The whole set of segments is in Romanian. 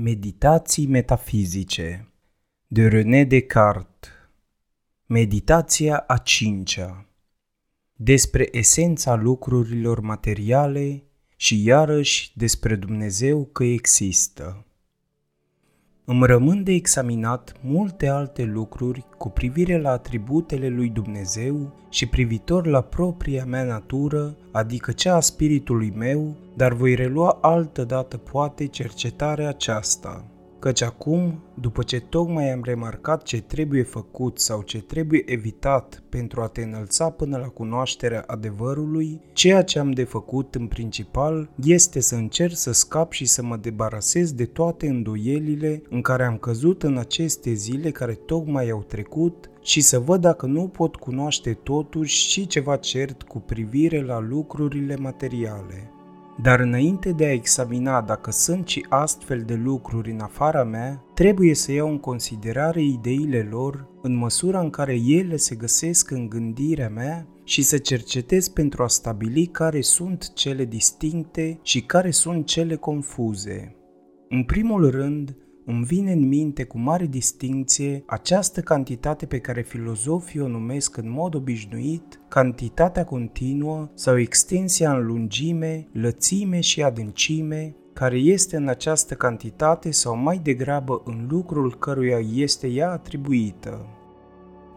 Meditații metafizice de René Descartes Meditația a cincea Despre esența lucrurilor materiale și iarăși despre Dumnezeu că există. Îmi rămân de examinat multe alte lucruri cu privire la atributele lui Dumnezeu și privitor la propria mea natură, adică cea a spiritului meu, dar voi relua altă dată poate cercetarea aceasta căci acum, după ce tocmai am remarcat ce trebuie făcut sau ce trebuie evitat pentru a te înălța până la cunoașterea adevărului, ceea ce am de făcut în principal este să încerc să scap și să mă debarasez de toate îndoielile în care am căzut în aceste zile care tocmai au trecut și să văd dacă nu pot cunoaște totuși și ceva cert cu privire la lucrurile materiale. Dar înainte de a examina dacă sunt și astfel de lucruri în afara mea, trebuie să iau în considerare ideile lor în măsura în care ele se găsesc în gândirea mea și să cercetez pentru a stabili care sunt cele distincte și care sunt cele confuze. În primul rând, îmi vine în minte cu mare distinție această cantitate pe care filozofii o numesc în mod obișnuit cantitatea continuă sau extensia în lungime, lățime și adâncime, care este în această cantitate sau mai degrabă în lucrul căruia este ea atribuită.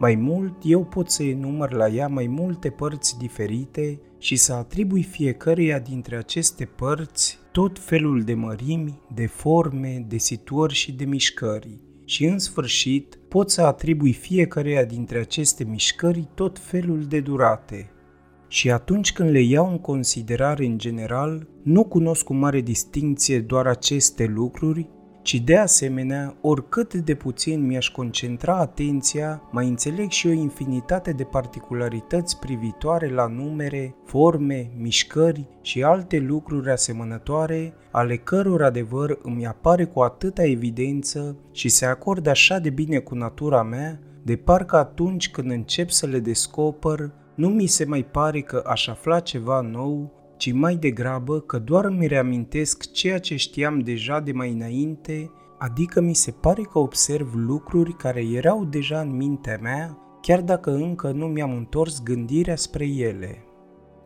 Mai mult, eu pot să enumăr la ea mai multe părți diferite și să atribui fiecăreia dintre aceste părți tot felul de mărimi, de forme, de situări și de mișcări. Și în sfârșit, pot să atribui fiecăreia dintre aceste mișcări tot felul de durate. Și atunci când le iau în considerare în general, nu cunosc cu mare distinție doar aceste lucruri, ci de asemenea, oricât de puțin mi-aș concentra atenția, mai înțeleg și o infinitate de particularități privitoare la numere, forme, mișcări și alte lucruri asemănătoare, ale căror adevăr îmi apare cu atâta evidență și se acordă așa de bine cu natura mea, de parcă atunci când încep să le descoper, nu mi se mai pare că aș afla ceva nou ci mai degrabă că doar îmi reamintesc ceea ce știam deja de mai înainte, adică mi se pare că observ lucruri care erau deja în mintea mea, chiar dacă încă nu mi-am întors gândirea spre ele.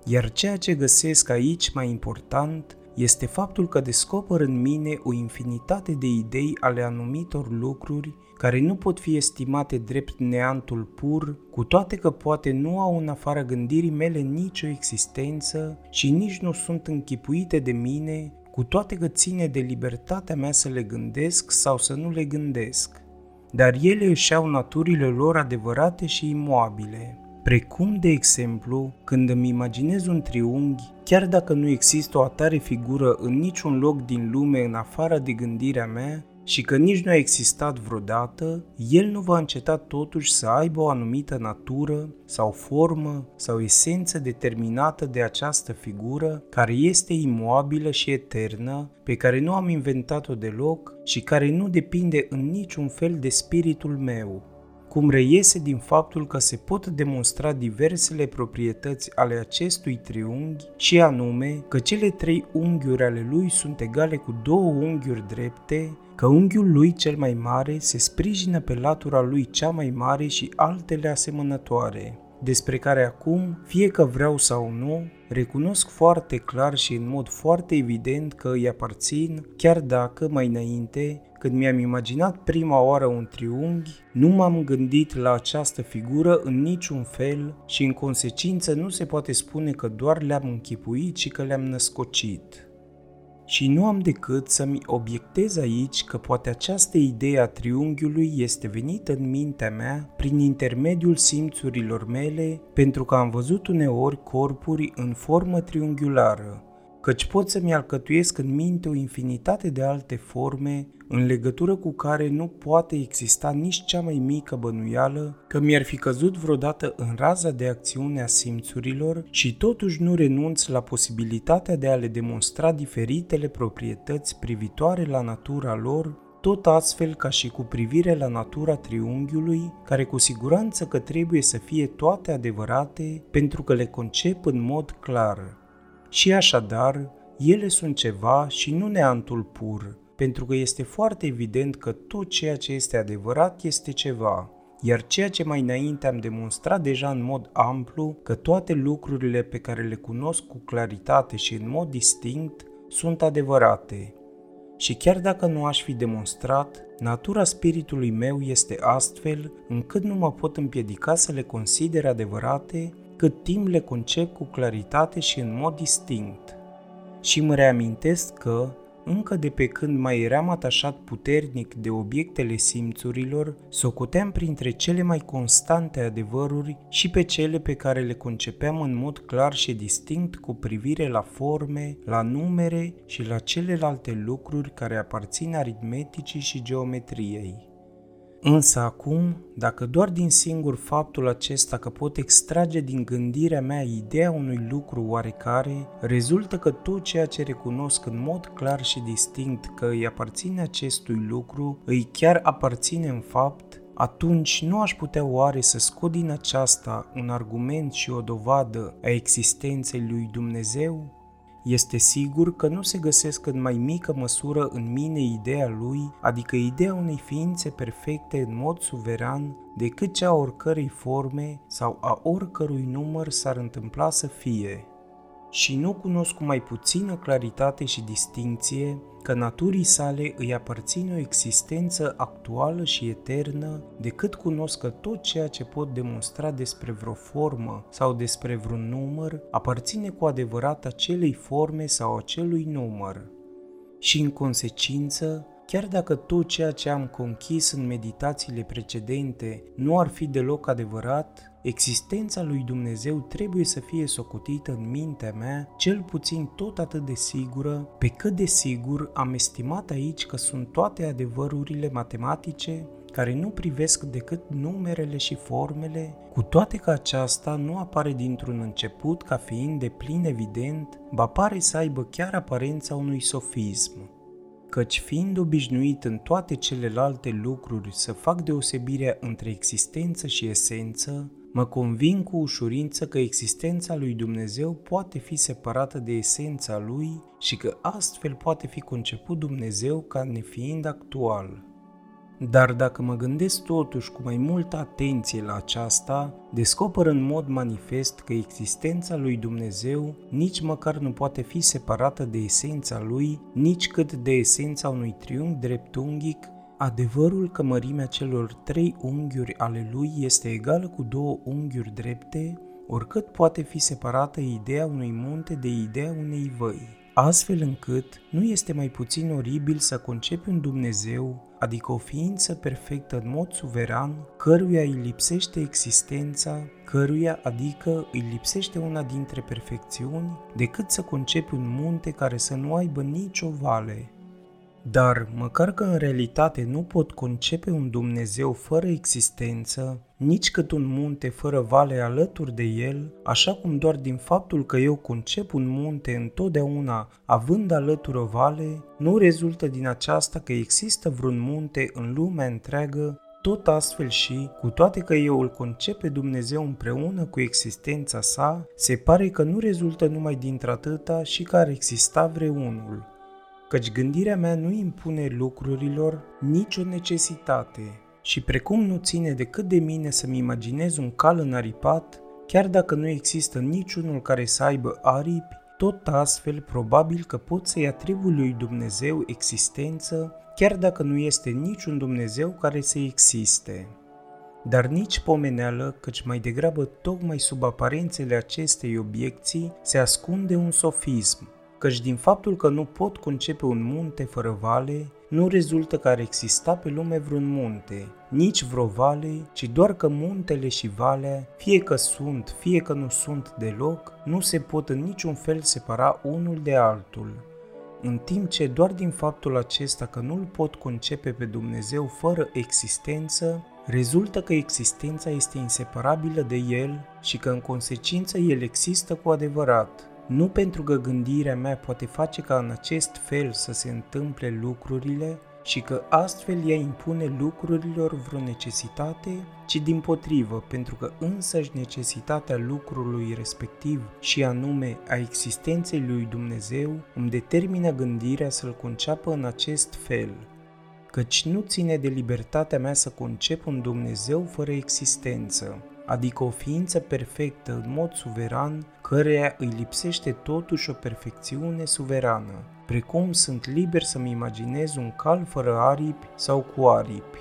Iar ceea ce găsesc aici mai important este faptul că descoper în mine o infinitate de idei ale anumitor lucruri care nu pot fi estimate drept neantul pur, cu toate că poate nu au în afara gândirii mele nicio existență și nici nu sunt închipuite de mine, cu toate că ține de libertatea mea să le gândesc sau să nu le gândesc. Dar ele își au naturile lor adevărate și imobile, precum de exemplu când îmi imaginez un triunghi, chiar dacă nu există o atare figură în niciun loc din lume în afară de gândirea mea, și că nici nu a existat vreodată, el nu va înceta totuși să aibă o anumită natură sau formă sau esență determinată de această figură care este imobilă și eternă, pe care nu am inventat-o deloc și care nu depinde în niciun fel de spiritul meu, cum reiese din faptul că se pot demonstra diversele proprietăți ale acestui triunghi și anume că cele trei unghiuri ale lui sunt egale cu două unghiuri drepte, că unghiul lui cel mai mare se sprijină pe latura lui cea mai mare și altele asemănătoare, despre care acum, fie că vreau sau nu, recunosc foarte clar și în mod foarte evident că îi aparțin, chiar dacă mai înainte când mi-am imaginat prima oară un triunghi, nu m-am gândit la această figură în niciun fel și în consecință nu se poate spune că doar le-am închipuit și că le-am născocit. Și nu am decât să-mi obiectez aici că poate această idee a triunghiului este venită în mintea mea prin intermediul simțurilor mele, pentru că am văzut uneori corpuri în formă triunghiulară, căci pot să-mi alcătuiesc în minte o infinitate de alte forme în legătură cu care nu poate exista nici cea mai mică bănuială că mi-ar fi căzut vreodată în raza de acțiune a simțurilor și totuși nu renunț la posibilitatea de a le demonstra diferitele proprietăți privitoare la natura lor tot astfel ca și cu privire la natura triunghiului, care cu siguranță că trebuie să fie toate adevărate pentru că le concep în mod clar. Și așadar, ele sunt ceva și nu neantul pur, pentru că este foarte evident că tot ceea ce este adevărat este ceva, iar ceea ce mai înainte am demonstrat deja în mod amplu, că toate lucrurile pe care le cunosc cu claritate și în mod distinct sunt adevărate. Și chiar dacă nu aș fi demonstrat, natura spiritului meu este astfel încât nu mă pot împiedica să le consider adevărate cât timp le concep cu claritate și în mod distinct. Și mă reamintesc că, încă de pe când mai eram atașat puternic de obiectele simțurilor, socoteam printre cele mai constante adevăruri și pe cele pe care le concepeam în mod clar și distinct cu privire la forme, la numere și la celelalte lucruri care aparțin aritmeticii și geometriei. Însă acum, dacă doar din singur faptul acesta că pot extrage din gândirea mea ideea unui lucru oarecare, rezultă că tot ceea ce recunosc în mod clar și distinct că îi aparține acestui lucru, îi chiar aparține în fapt, atunci nu aș putea oare să scot din aceasta un argument și o dovadă a existenței lui Dumnezeu? Este sigur că nu se găsesc în mai mică măsură în mine ideea lui, adică ideea unei ființe perfecte în mod suveran, decât cea a oricărei forme sau a oricărui număr s-ar întâmpla să fie și nu cunosc cu mai puțină claritate și distinție că naturii sale îi aparține o existență actuală și eternă, decât cunosc că tot ceea ce pot demonstra despre vreo formă sau despre vreun număr aparține cu adevărat acelei forme sau acelui număr. Și în consecință, Chiar dacă tot ceea ce am conchis în meditațiile precedente nu ar fi deloc adevărat, existența lui Dumnezeu trebuie să fie socotită în mintea mea cel puțin tot atât de sigură, pe cât de sigur am estimat aici că sunt toate adevărurile matematice care nu privesc decât numerele și formele, cu toate că aceasta nu apare dintr-un început ca fiind de plin evident, ba pare să aibă chiar aparența unui sofism. Căci fiind obișnuit în toate celelalte lucruri să fac deosebirea între existență și esență, mă convin cu ușurință că existența lui Dumnezeu poate fi separată de esența lui și că astfel poate fi conceput Dumnezeu ca nefiind actual. Dar dacă mă gândesc totuși cu mai multă atenție la aceasta, descoper în mod manifest că existența lui Dumnezeu nici măcar nu poate fi separată de esența lui, nici cât de esența unui triunghi dreptunghic, adevărul că mărimea celor trei unghiuri ale lui este egală cu două unghiuri drepte, oricât poate fi separată ideea unui munte de ideea unei văi. Astfel încât nu este mai puțin oribil să concepi un Dumnezeu, adică o ființă perfectă în mod suveran, căruia îi lipsește existența, căruia adică îi lipsește una dintre perfecțiuni, decât să concepi un munte care să nu aibă nicio vale, dar, măcar că în realitate nu pot concepe un Dumnezeu fără existență, nici cât un munte fără vale alături de el, așa cum doar din faptul că eu concep un munte întotdeauna având alături o vale, nu rezultă din aceasta că există vreun munte în lumea întreagă tot astfel și, cu toate că eu îl concep pe Dumnezeu împreună cu existența sa, se pare că nu rezultă numai dintr-atâta și că ar exista vreunul căci gândirea mea nu impune lucrurilor nicio necesitate și precum nu ține decât de mine să-mi imaginez un cal înaripat, chiar dacă nu există niciunul care să aibă aripi, tot astfel probabil că pot să-i atribui lui Dumnezeu existență, chiar dacă nu este niciun Dumnezeu care să existe. Dar nici pomeneală, căci mai degrabă tocmai sub aparențele acestei obiecții se ascunde un sofism, căci din faptul că nu pot concepe un munte fără vale, nu rezultă că ar exista pe lume vreun munte, nici vreo vale, ci doar că muntele și valea, fie că sunt, fie că nu sunt deloc, nu se pot în niciun fel separa unul de altul. În timp ce doar din faptul acesta că nu-L pot concepe pe Dumnezeu fără existență, rezultă că existența este inseparabilă de El și că în consecință El există cu adevărat, nu pentru că gândirea mea poate face ca în acest fel să se întâmple lucrurile, și că astfel ea impune lucrurilor vreo necesitate, ci din potrivă, pentru că însăși necesitatea lucrului respectiv și anume a existenței lui Dumnezeu îmi determină gândirea să-l conceapă în acest fel, căci nu ține de libertatea mea să concep un Dumnezeu fără existență, adică o ființă perfectă în mod suveran, căreia îi lipsește totuși o perfecțiune suverană, precum sunt liber să-mi imaginez un cal fără aripi sau cu aripi.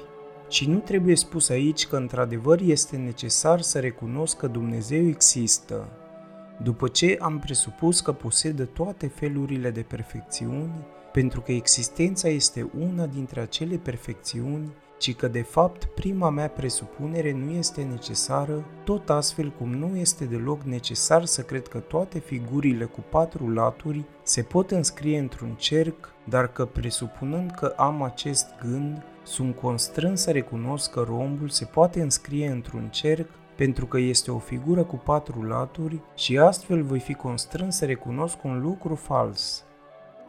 Și nu trebuie spus aici că într-adevăr este necesar să recunosc că Dumnezeu există. După ce am presupus că posedă toate felurile de perfecțiuni, pentru că existența este una dintre acele perfecțiuni ci că de fapt prima mea presupunere nu este necesară, tot astfel cum nu este deloc necesar să cred că toate figurile cu patru laturi se pot înscrie într-un cerc, dar că presupunând că am acest gând, sunt constrâns să recunosc că rombul se poate înscrie într-un cerc pentru că este o figură cu patru laturi și astfel voi fi constrâns să recunosc un lucru fals.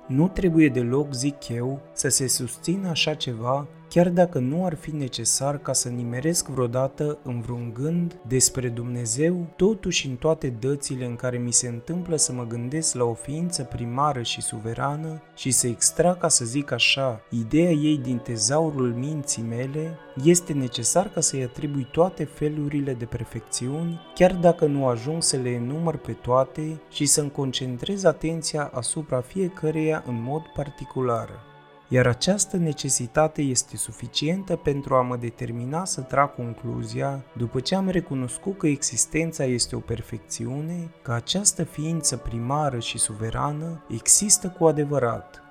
Nu trebuie deloc, zic eu, să se susțină așa ceva chiar dacă nu ar fi necesar ca să nimeresc vreodată în vreun gând despre Dumnezeu, totuși în toate dățile în care mi se întâmplă să mă gândesc la o ființă primară și suverană și să extrag, ca să zic așa, ideea ei din tezaurul minții mele, este necesar ca să-i atribui toate felurile de perfecțiuni, chiar dacă nu ajung să le enumăr pe toate și să-mi concentrez atenția asupra fiecăreia în mod particular iar această necesitate este suficientă pentru a mă determina să trag concluzia, după ce am recunoscut că existența este o perfecțiune, că această ființă primară și suverană există cu adevărat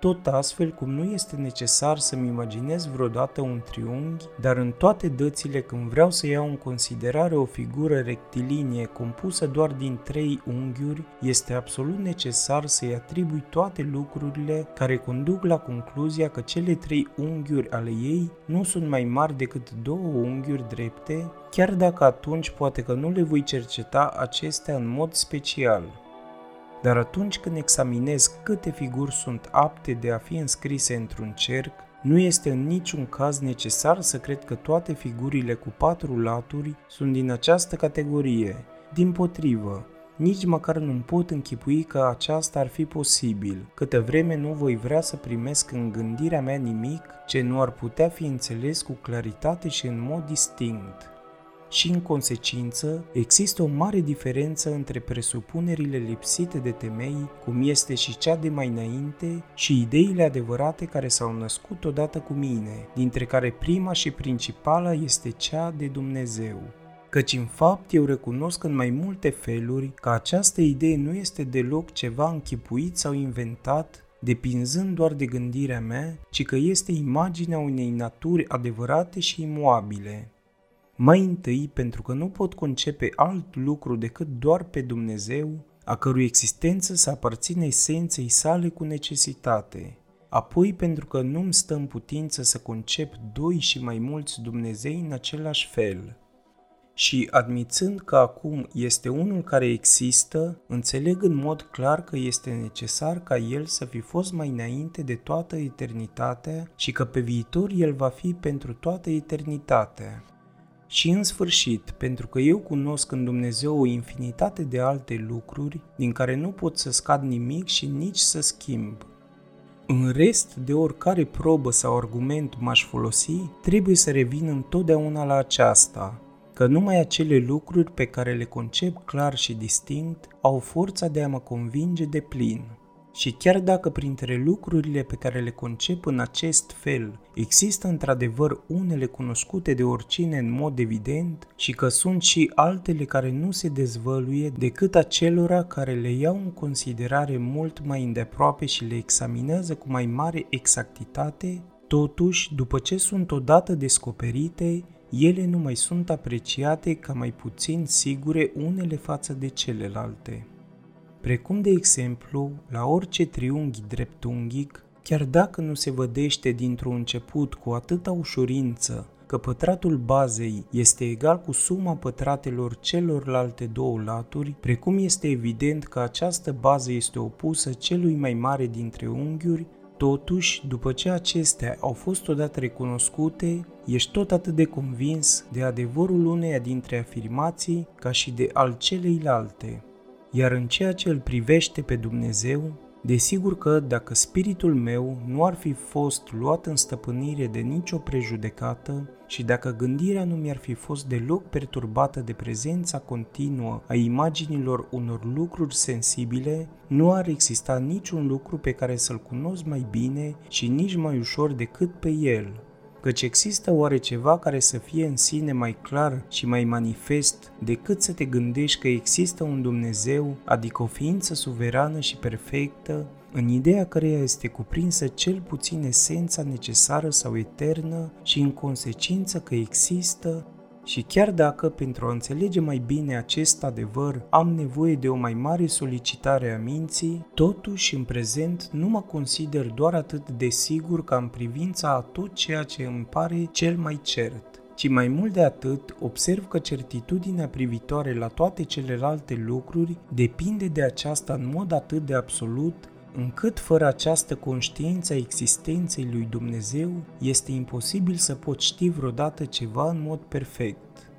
tot astfel cum nu este necesar să-mi imaginez vreodată un triunghi, dar în toate dățile când vreau să iau în considerare o figură rectilinie compusă doar din trei unghiuri, este absolut necesar să-i atribui toate lucrurile care conduc la concluzia că cele trei unghiuri ale ei nu sunt mai mari decât două unghiuri drepte, chiar dacă atunci poate că nu le voi cerceta acestea în mod special. Dar atunci când examinez câte figuri sunt apte de a fi înscrise într-un cerc, nu este în niciun caz necesar să cred că toate figurile cu patru laturi sunt din această categorie. Din potrivă, nici măcar nu pot închipui că aceasta ar fi posibil, câtă vreme nu voi vrea să primesc în gândirea mea nimic ce nu ar putea fi înțeles cu claritate și în mod distinct și, în consecință, există o mare diferență între presupunerile lipsite de temei, cum este și cea de mai înainte, și ideile adevărate care s-au născut odată cu mine, dintre care prima și principala este cea de Dumnezeu. Căci în fapt eu recunosc în mai multe feluri că această idee nu este deloc ceva închipuit sau inventat, depinzând doar de gândirea mea, ci că este imaginea unei naturi adevărate și imoabile, mai întâi pentru că nu pot concepe alt lucru decât doar pe Dumnezeu, a cărui existență să aparține esenței sale cu necesitate. Apoi pentru că nu-mi stă în putință să concep doi și mai mulți Dumnezei în același fel. Și admițând că acum este unul care există, înțeleg în mod clar că este necesar ca el să fi fost mai înainte de toată eternitatea și că pe viitor el va fi pentru toată eternitatea. Și în sfârșit, pentru că eu cunosc în Dumnezeu o infinitate de alte lucruri din care nu pot să scad nimic și nici să schimb. În rest, de oricare probă sau argument m-aș folosi, trebuie să revin întotdeauna la aceasta, că numai acele lucruri pe care le concep clar și distinct au forța de a mă convinge de plin. Și chiar dacă printre lucrurile pe care le concep în acest fel există într-adevăr unele cunoscute de oricine în mod evident și că sunt și altele care nu se dezvăluie decât acelora care le iau în considerare mult mai îndeaproape și le examinează cu mai mare exactitate, totuși, după ce sunt odată descoperite, ele nu mai sunt apreciate ca mai puțin sigure unele față de celelalte precum de exemplu la orice triunghi dreptunghic, chiar dacă nu se vădește dintr-un început cu atâta ușurință că pătratul bazei este egal cu suma pătratelor celorlalte două laturi, precum este evident că această bază este opusă celui mai mare dintre unghiuri, Totuși, după ce acestea au fost odată recunoscute, ești tot atât de convins de adevărul uneia dintre afirmații ca și de al celeilalte. Iar în ceea ce îl privește pe Dumnezeu, Desigur că dacă spiritul meu nu ar fi fost luat în stăpânire de nicio prejudecată și dacă gândirea nu mi-ar fi fost deloc perturbată de prezența continuă a imaginilor unor lucruri sensibile, nu ar exista niciun lucru pe care să-l cunosc mai bine și nici mai ușor decât pe el căci există oare ceva care să fie în sine mai clar și mai manifest decât să te gândești că există un Dumnezeu, adică o ființă suverană și perfectă, în ideea căreia este cuprinsă cel puțin esența necesară sau eternă și în consecință că există și chiar dacă, pentru a înțelege mai bine acest adevăr, am nevoie de o mai mare solicitare a minții, totuși în prezent nu mă consider doar atât de sigur ca în privința a tot ceea ce îmi pare cel mai cert ci mai mult de atât observ că certitudinea privitoare la toate celelalte lucruri depinde de aceasta în mod atât de absolut încât fără această conștiință a existenței lui Dumnezeu este imposibil să pot ști vreodată ceva în mod perfect.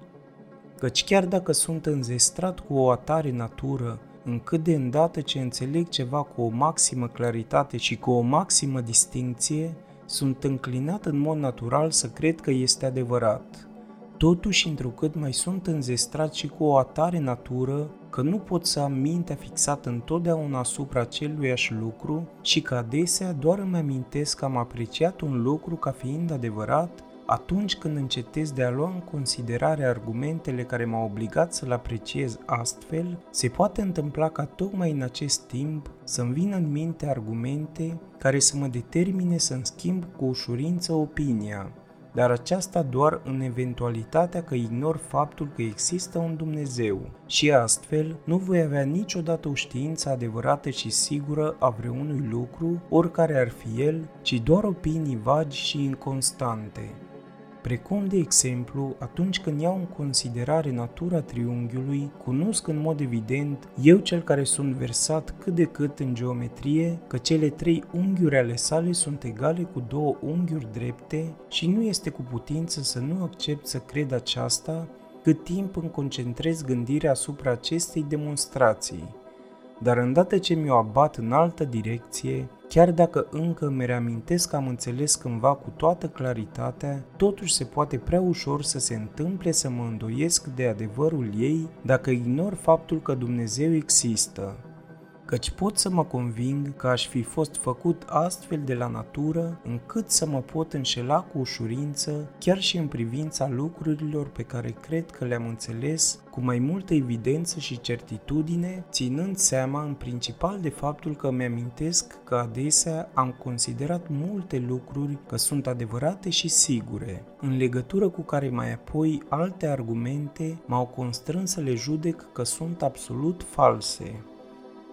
Căci chiar dacă sunt înzestrat cu o atare natură, încât de îndată ce înțeleg ceva cu o maximă claritate și cu o maximă distinție, sunt înclinat în mod natural să cred că este adevărat. Totuși, întrucât mai sunt înzestrat și cu o atare natură, că nu pot să am mintea fixată întotdeauna asupra aceluiași lucru și că adesea doar îmi amintesc că am apreciat un lucru ca fiind adevărat atunci când încetez de a lua în considerare argumentele care m-au obligat să-l apreciez astfel, se poate întâmpla ca tocmai în acest timp să-mi vină în minte argumente care să mă determine să-mi schimb cu ușurință opinia, dar aceasta doar în eventualitatea că ignor faptul că există un Dumnezeu. Și astfel nu voi avea niciodată o știință adevărată și sigură a vreunui lucru, oricare ar fi el, ci doar opinii vagi și inconstante precum de exemplu atunci când iau în considerare natura triunghiului, cunosc în mod evident, eu cel care sunt versat cât de cât în geometrie, că cele trei unghiuri ale sale sunt egale cu două unghiuri drepte și nu este cu putință să nu accept să cred aceasta cât timp îmi concentrez gândirea asupra acestei demonstrații. Dar îndată ce mi-o abat în altă direcție, Chiar dacă încă îmi reamintesc că am înțeles cândva cu toată claritatea, totuși se poate prea ușor să se întâmple să mă îndoiesc de adevărul ei dacă ignor faptul că Dumnezeu există căci pot să mă conving că aș fi fost făcut astfel de la natură, încât să mă pot înșela cu ușurință, chiar și în privința lucrurilor pe care cred că le-am înțeles cu mai multă evidență și certitudine, ținând seama în principal de faptul că mi-amintesc că adesea am considerat multe lucruri că sunt adevărate și sigure, în legătură cu care mai apoi alte argumente m-au constrâns să le judec că sunt absolut false.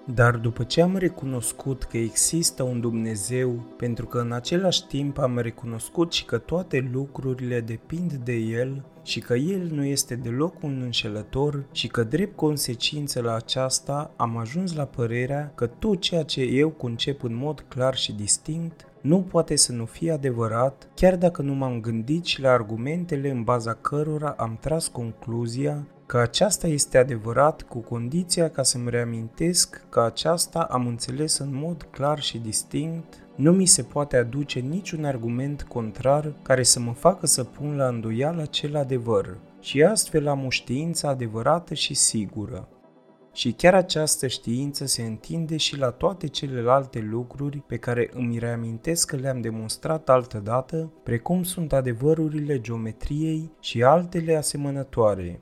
Dar după ce am recunoscut că există un Dumnezeu, pentru că în același timp am recunoscut și că toate lucrurile depind de El și că El nu este deloc un înșelător și că drept consecință la aceasta am ajuns la părerea că tot ceea ce eu concep în mod clar și distinct nu poate să nu fie adevărat, chiar dacă nu m-am gândit și la argumentele în baza cărora am tras concluzia că aceasta este adevărat cu condiția ca să-mi reamintesc că aceasta am înțeles în mod clar și distinct, nu mi se poate aduce niciun argument contrar care să mă facă să pun la îndoială acel adevăr și astfel am o știință adevărată și sigură. Și chiar această știință se întinde și la toate celelalte lucruri pe care îmi reamintesc că le-am demonstrat altădată, precum sunt adevărurile geometriei și altele asemănătoare,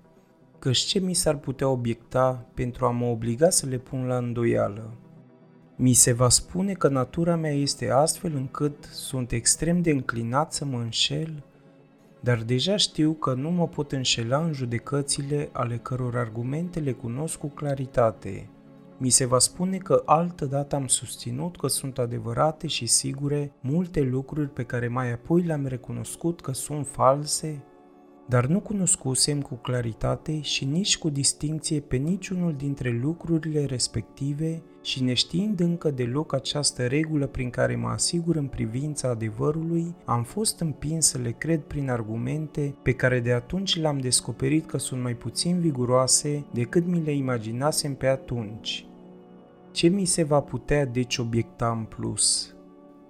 căci ce mi s-ar putea obiecta pentru a mă obliga să le pun la îndoială? Mi se va spune că natura mea este astfel încât sunt extrem de înclinat să mă înșel, dar deja știu că nu mă pot înșela în judecățile ale căror argumente le cunosc cu claritate. Mi se va spune că altă dată am susținut că sunt adevărate și sigure multe lucruri pe care mai apoi le-am recunoscut că sunt false dar nu cunoscusem cu claritate și nici cu distinție pe niciunul dintre lucrurile respective și neștiind încă deloc această regulă prin care mă asigur în privința adevărului, am fost împins să le cred prin argumente pe care de atunci le-am descoperit că sunt mai puțin viguroase decât mi le imaginasem pe atunci. Ce mi se va putea deci obiecta în plus?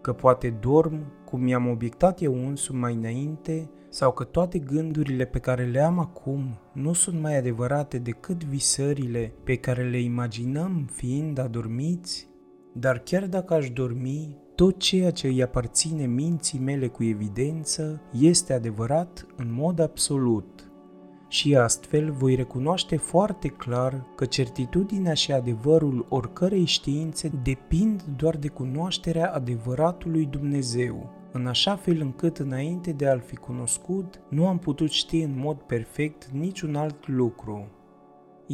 Că poate dorm, cum mi-am obiectat eu însumi mai înainte, sau că toate gândurile pe care le am acum nu sunt mai adevărate decât visările pe care le imaginăm fiind adormiți? Dar chiar dacă aș dormi, tot ceea ce îi aparține minții mele cu evidență este adevărat în mod absolut. Și astfel voi recunoaște foarte clar că certitudinea și adevărul oricărei științe depind doar de cunoașterea adevăratului Dumnezeu, în așa fel încât înainte de a-l fi cunoscut, nu am putut ști în mod perfect niciun alt lucru.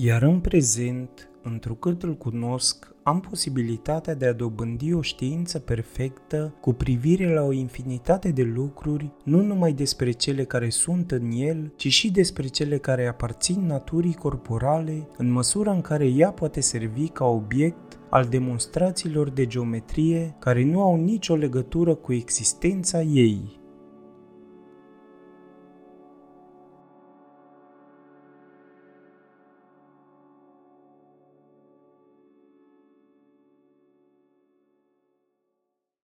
Iar în prezent, întrucât îl cunosc, am posibilitatea de a dobândi o știință perfectă cu privire la o infinitate de lucruri, nu numai despre cele care sunt în el, ci și despre cele care aparțin naturii corporale, în măsura în care ea poate servi ca obiect al demonstrațiilor de geometrie care nu au nicio legătură cu existența ei.